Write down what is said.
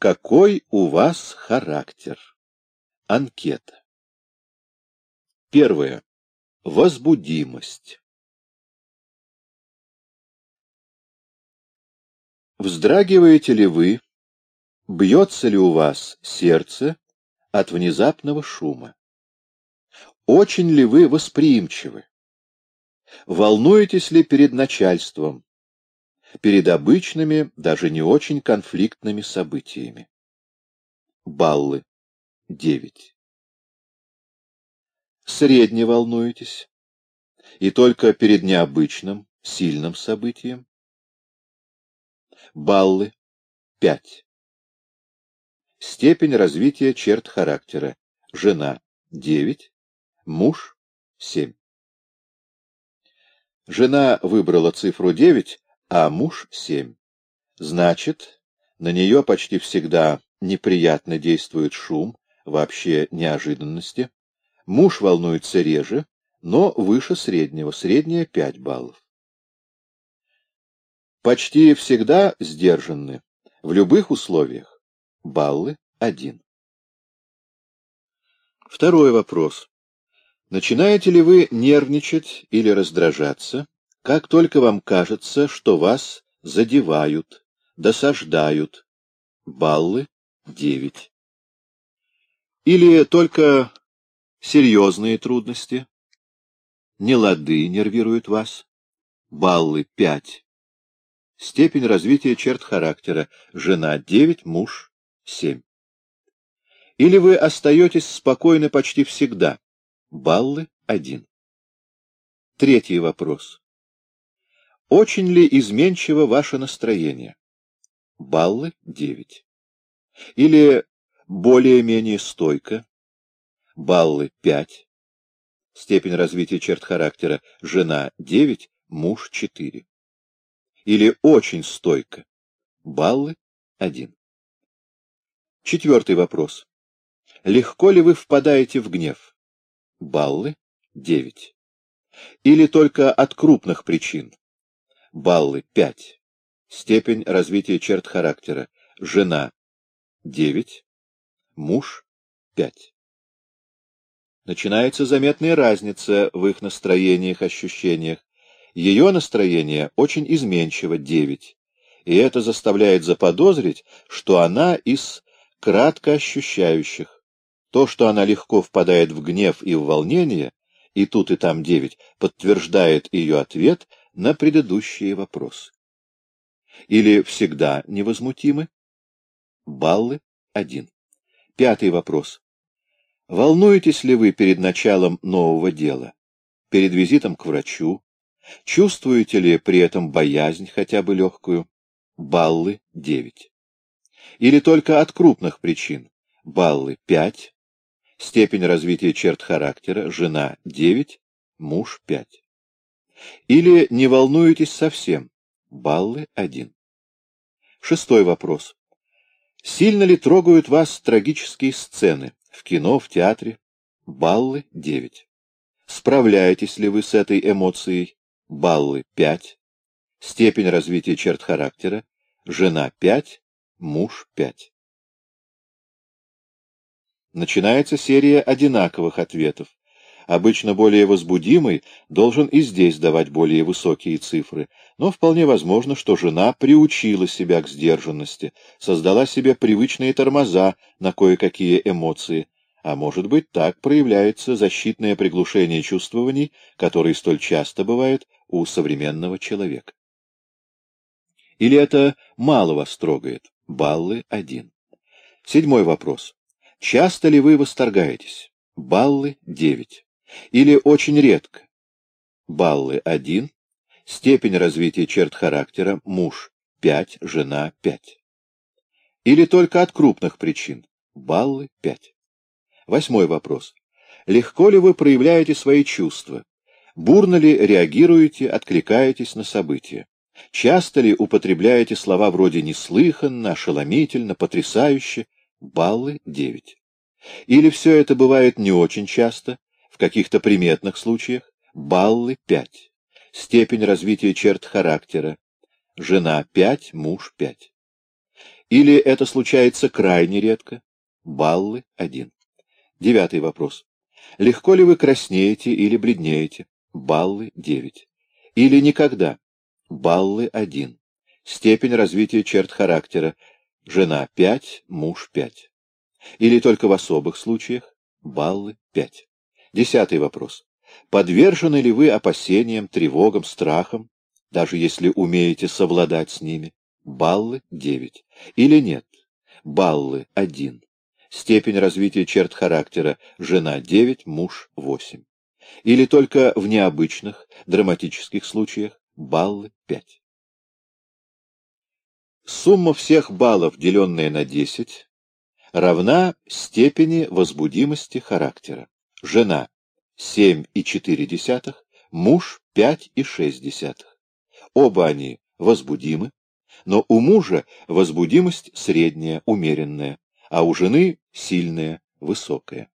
Какой у вас характер? Анкета. Первое. Возбудимость. Вздрагиваете ли вы, бьется ли у вас сердце от внезапного шума? Очень ли вы восприимчивы? Волнуетесь ли перед начальством? Перед обычными, даже не очень конфликтными событиями? Баллы. 9. Средне волнуетесь? И только перед необычным, сильным событием? Баллы. 5. Степень развития черт характера. Жена. 9. Муж — семь. Жена выбрала цифру девять, а муж — семь. Значит, на нее почти всегда неприятно действует шум, вообще неожиданности. Муж волнуется реже, но выше среднего, среднее — пять баллов. Почти всегда сдержанны, в любых условиях. Баллы — один. Второй вопрос. Начинаете ли вы нервничать или раздражаться, как только вам кажется, что вас задевают, досаждают? Баллы — девять. Или только серьезные трудности? Нелады нервируют вас? Баллы — пять. Степень развития черт характера. Жена — девять, муж — семь. Или вы остаетесь спокойны почти всегда? Баллы — один. Третий вопрос. Очень ли изменчиво ваше настроение? Баллы — девять. Или более-менее стойко? Баллы — пять. Степень развития черт характера. Жена — девять, муж — четыре. Или очень стойко? Баллы — один. Четвертый вопрос. Легко ли вы впадаете в гнев? Баллы — 9. Или только от крупных причин. Баллы — 5. Степень развития черт характера. Жена — 9. Муж — 5. Начинается заметная разница в их настроениях, ощущениях. Ее настроение очень изменчиво — 9. И это заставляет заподозрить, что она из кратко ощущающих. То, что она легко впадает в гнев и в волнение, и тут и там девять, подтверждает ее ответ на предыдущие вопросы. Или всегда невозмутимы? Баллы — один. Пятый вопрос. Волнуетесь ли вы перед началом нового дела, перед визитом к врачу? Чувствуете ли при этом боязнь, хотя бы легкую? Баллы — девять. Или только от крупных причин? Баллы — пять. Степень развития черт характера. Жена — 9, муж — 5. Или не волнуетесь совсем. Баллы — 1. Шестой вопрос. Сильно ли трогают вас трагические сцены в кино, в театре? Баллы — 9. Справляетесь ли вы с этой эмоцией? Баллы — 5. Степень развития черт характера. Жена — 5, муж — 5. Начинается серия одинаковых ответов. Обычно более возбудимый должен и здесь давать более высокие цифры, но вполне возможно, что жена приучила себя к сдержанности, создала себе привычные тормоза на кое-какие эмоции, а может быть, так проявляется защитное приглушение чувствований, которые столь часто бывают у современного человека. Или это мало вас трогает? Баллы один. Седьмой вопрос. Часто ли вы восторгаетесь? Баллы — девять. Или очень редко? Баллы — один. Степень развития черт характера — муж — пять, жена — пять. Или только от крупных причин? Баллы — пять. Восьмой вопрос. Легко ли вы проявляете свои чувства? Бурно ли реагируете, откликаетесь на события? Часто ли употребляете слова вроде «неслыханно», «ошеломительно», «потрясающе»? баллы 9. Или все это бывает не очень часто, каких-то приметных случаях, баллы 5. Степень развития черт характера. Жена 5, муж 5. Или это случается крайне редко? Баллы — один. Девятый вопрос. Легко ли вы краснеете или бледнеете? Баллы — девять. Или никогда? Баллы — один. Степень развития черт характера. Жена — пять, муж — пять. Или только в особых случаях? Баллы — пять. Десятый вопрос. Подвержены ли вы опасениям, тревогам, страхам, даже если умеете совладать с ними? Баллы — девять. Или нет? Баллы — один. Степень развития черт характера. Жена — девять, муж — восемь. Или только в необычных, драматических случаях. Баллы — пять. Сумма всех баллов, деленная на десять, равна степени возбудимости характера. Жена — семь и четыре десятых, муж — пять и шесть десятых. Оба они возбудимы, но у мужа возбудимость средняя, умеренная, а у жены сильная, высокая.